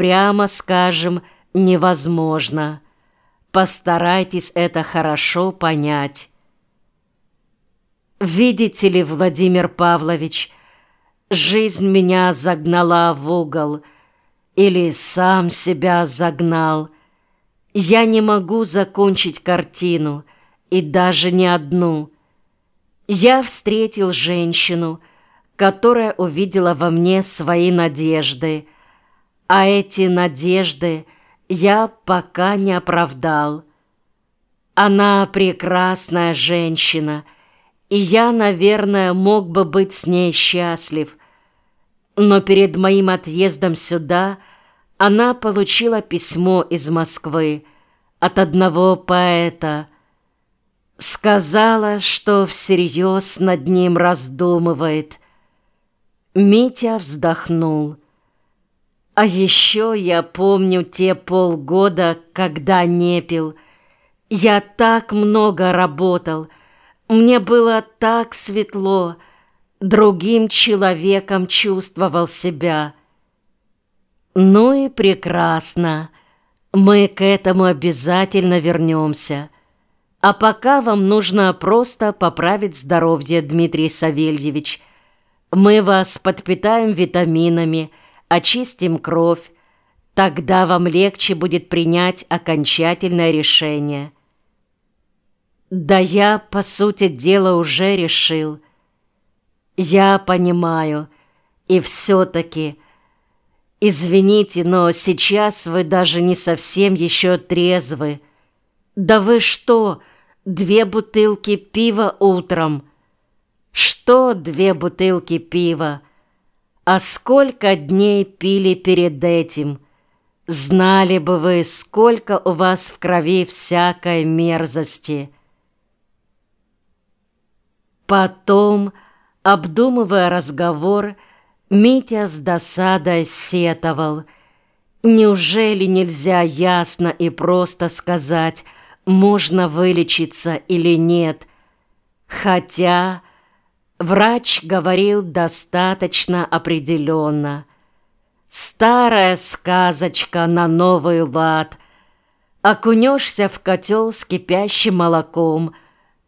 прямо скажем, невозможно. Постарайтесь это хорошо понять. Видите ли, Владимир Павлович, жизнь меня загнала в угол или сам себя загнал. Я не могу закончить картину, и даже не одну. Я встретил женщину, которая увидела во мне свои надежды, а эти надежды я пока не оправдал. Она прекрасная женщина, и я, наверное, мог бы быть с ней счастлив. Но перед моим отъездом сюда она получила письмо из Москвы от одного поэта. Сказала, что всерьез над ним раздумывает. Митя вздохнул. А еще я помню те полгода, когда не пил. Я так много работал. Мне было так светло. Другим человеком чувствовал себя. Ну и прекрасно. Мы к этому обязательно вернемся. А пока вам нужно просто поправить здоровье, Дмитрий Савельевич – мы вас подпитаем витаминами, очистим кровь. Тогда вам легче будет принять окончательное решение. Да я, по сути дела, уже решил. Я понимаю. И все-таки... Извините, но сейчас вы даже не совсем еще трезвы. Да вы что, две бутылки пива утром — что две бутылки пива? А сколько дней пили перед этим? Знали бы вы, сколько у вас в крови всякой мерзости. Потом, обдумывая разговор, Митя с досадой сетовал. Неужели нельзя ясно и просто сказать, можно вылечиться или нет? Хотя... Врач говорил достаточно определенно. Старая сказочка на новый лад. Окунешься в котел с кипящим молоком,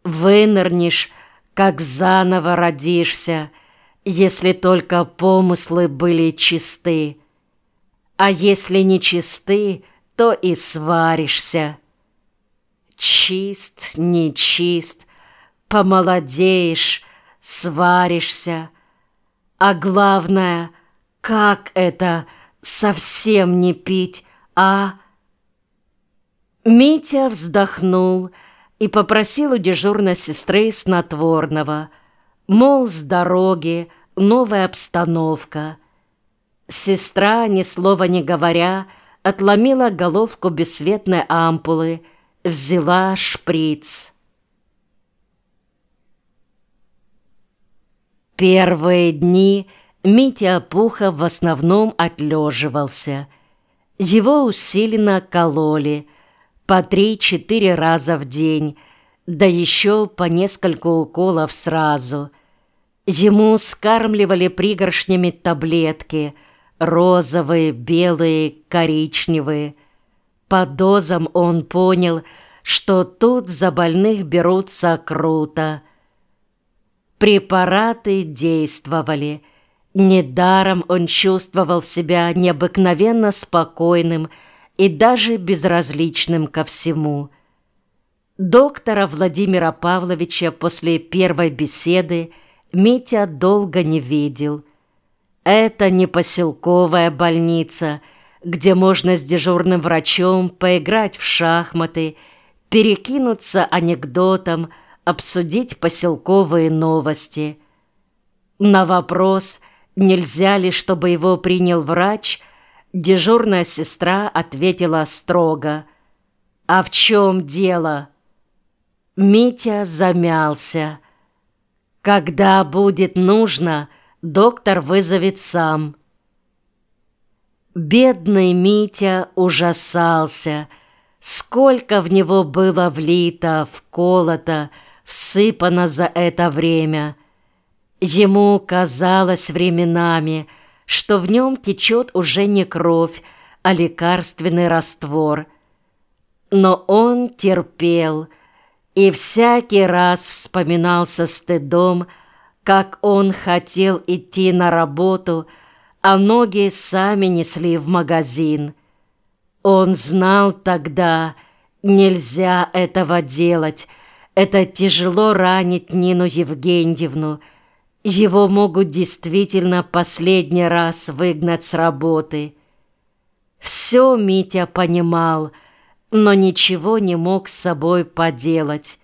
вынырнешь, как заново родишься, если только помыслы были чисты. А если не чисты, то и сваришься. Чист, не чист, помолодеешь, сваришься. А главное, как это совсем не пить, а... Митя вздохнул и попросил у дежурной сестры снотворного. Мол, с дороги, новая обстановка. Сестра, ни слова не говоря, отломила головку бесцветной ампулы, взяла шприц. Первые дни Митя Пухов в основном отлеживался. Его усиленно кололи по три-четыре раза в день, да еще по несколько уколов сразу. Ему скармливали пригоршнями таблетки – розовые, белые, коричневые. По дозам он понял, что тут за больных берутся круто – Препараты действовали. Недаром он чувствовал себя необыкновенно спокойным и даже безразличным ко всему. Доктора Владимира Павловича после первой беседы Митя долго не видел. Это не поселковая больница, где можно с дежурным врачом поиграть в шахматы, перекинуться анекдотом, обсудить поселковые новости. На вопрос, нельзя ли, чтобы его принял врач, дежурная сестра ответила строго. «А в чем дело?» Митя замялся. «Когда будет нужно, доктор вызовет сам». Бедный Митя ужасался. Сколько в него было влито, вколото, всыпано за это время. Ему казалось временами, что в нем течет уже не кровь, а лекарственный раствор. Но он терпел и всякий раз вспоминал со стыдом, как он хотел идти на работу, а ноги сами несли в магазин. Он знал тогда, нельзя этого делать, это тяжело ранить Нину Евгеньевну, его могут действительно последний раз выгнать с работы. Все Митя понимал, но ничего не мог с собой поделать.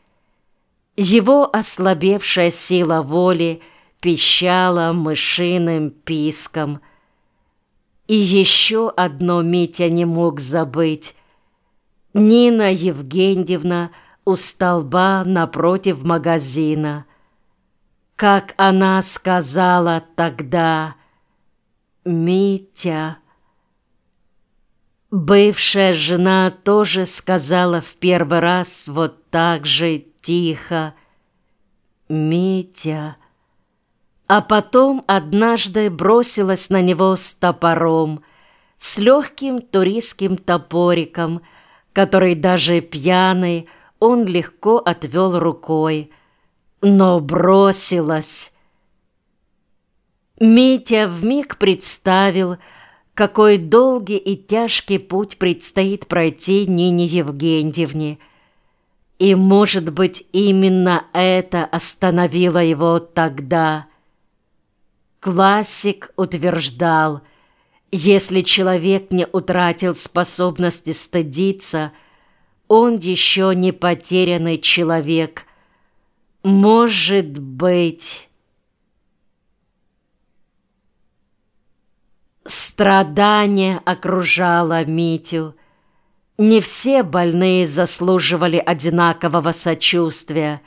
Его ослабевшая сила воли пищала мышиным писком. И еще одно Митя не мог забыть. Нина Евгеньевна у столба напротив магазина. Как она сказала тогда «Митя». Бывшая жена тоже сказала в первый раз вот так же тихо «Митя». А потом однажды бросилась на него с топором, с легким туристским топориком, который даже пьяный он легко отвел рукой, но бросилась. Митя вмиг представил, какой долгий и тяжкий путь предстоит пройти Нине Евгеньевне. И, может быть, именно это остановило его тогда. Классик утверждал, если человек не утратил способности стыдиться, он еще не потерянный человек. Может быть... Страдание окружало Митю. Не все больные заслуживали одинакового сочувствия,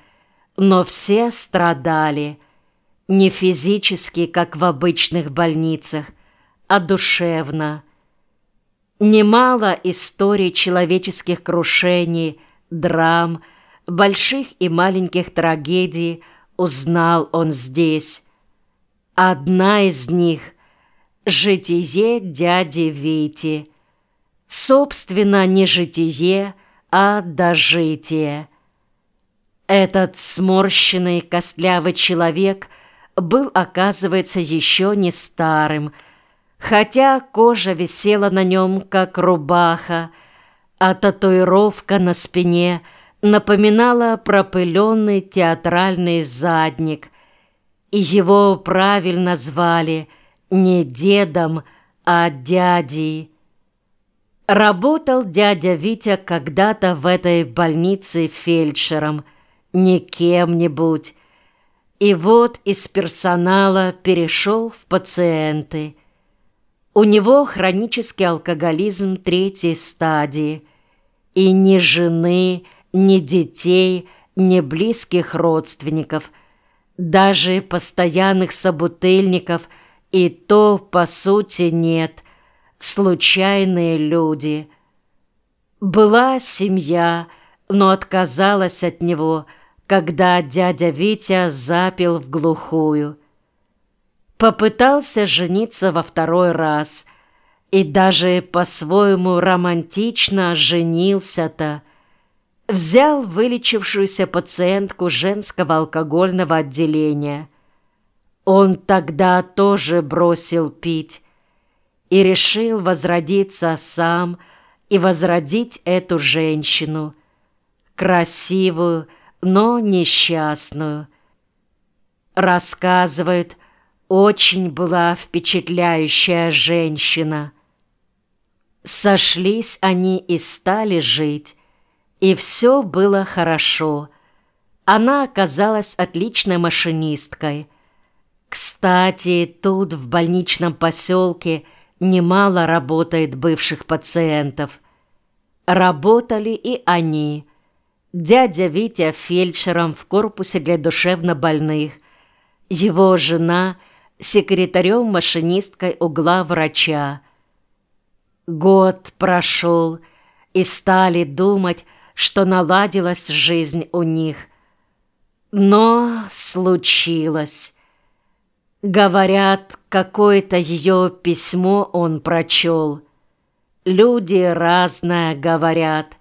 но все страдали. Не физически, как в обычных больницах, а душевно. Немало историй человеческих крушений, драм, больших и маленьких трагедий узнал он здесь. Одна из них — Житие дяди Вити. Собственно, не житие, а дожитие. Этот сморщенный костлявый человек был, оказывается, еще не старым, хотя кожа висела на нем, как рубаха, а татуировка на спине напоминала пропыленный театральный задник, и его правильно звали – не дедом, а дядей. Работал дядя Витя когда-то в этой больнице фельдшером, не кем-нибудь, и вот из персонала перешел в пациенты. У него хронический алкоголизм третьей стадии, и ни жены, ни детей, ни близких родственников, даже постоянных собутыльников – и то, по сути, нет. Случайные люди. Была семья, но отказалась от него, когда дядя Витя запил в глухую. Попытался жениться во второй раз и даже по-своему романтично женился-то. Взял вылечившуюся пациентку женского алкогольного отделения – он тогда тоже бросил пить и решил возродиться сам и возродить эту женщину, красивую, но несчастную. Рассказывают, очень была впечатляющая женщина. Сошлись они и стали жить, и все было хорошо. Она оказалась отличной машинисткой – кстати, тут, в больничном поселке, немало работает бывших пациентов. Работали и они. Дядя Витя фельдшером в корпусе для душевнобольных. Его жена секретарем-машинисткой угла врача. Год прошел, и стали думать, что наладилась жизнь у них. Но случилось. Говорят, какое-то ее письмо он прочел. Люди разное говорят.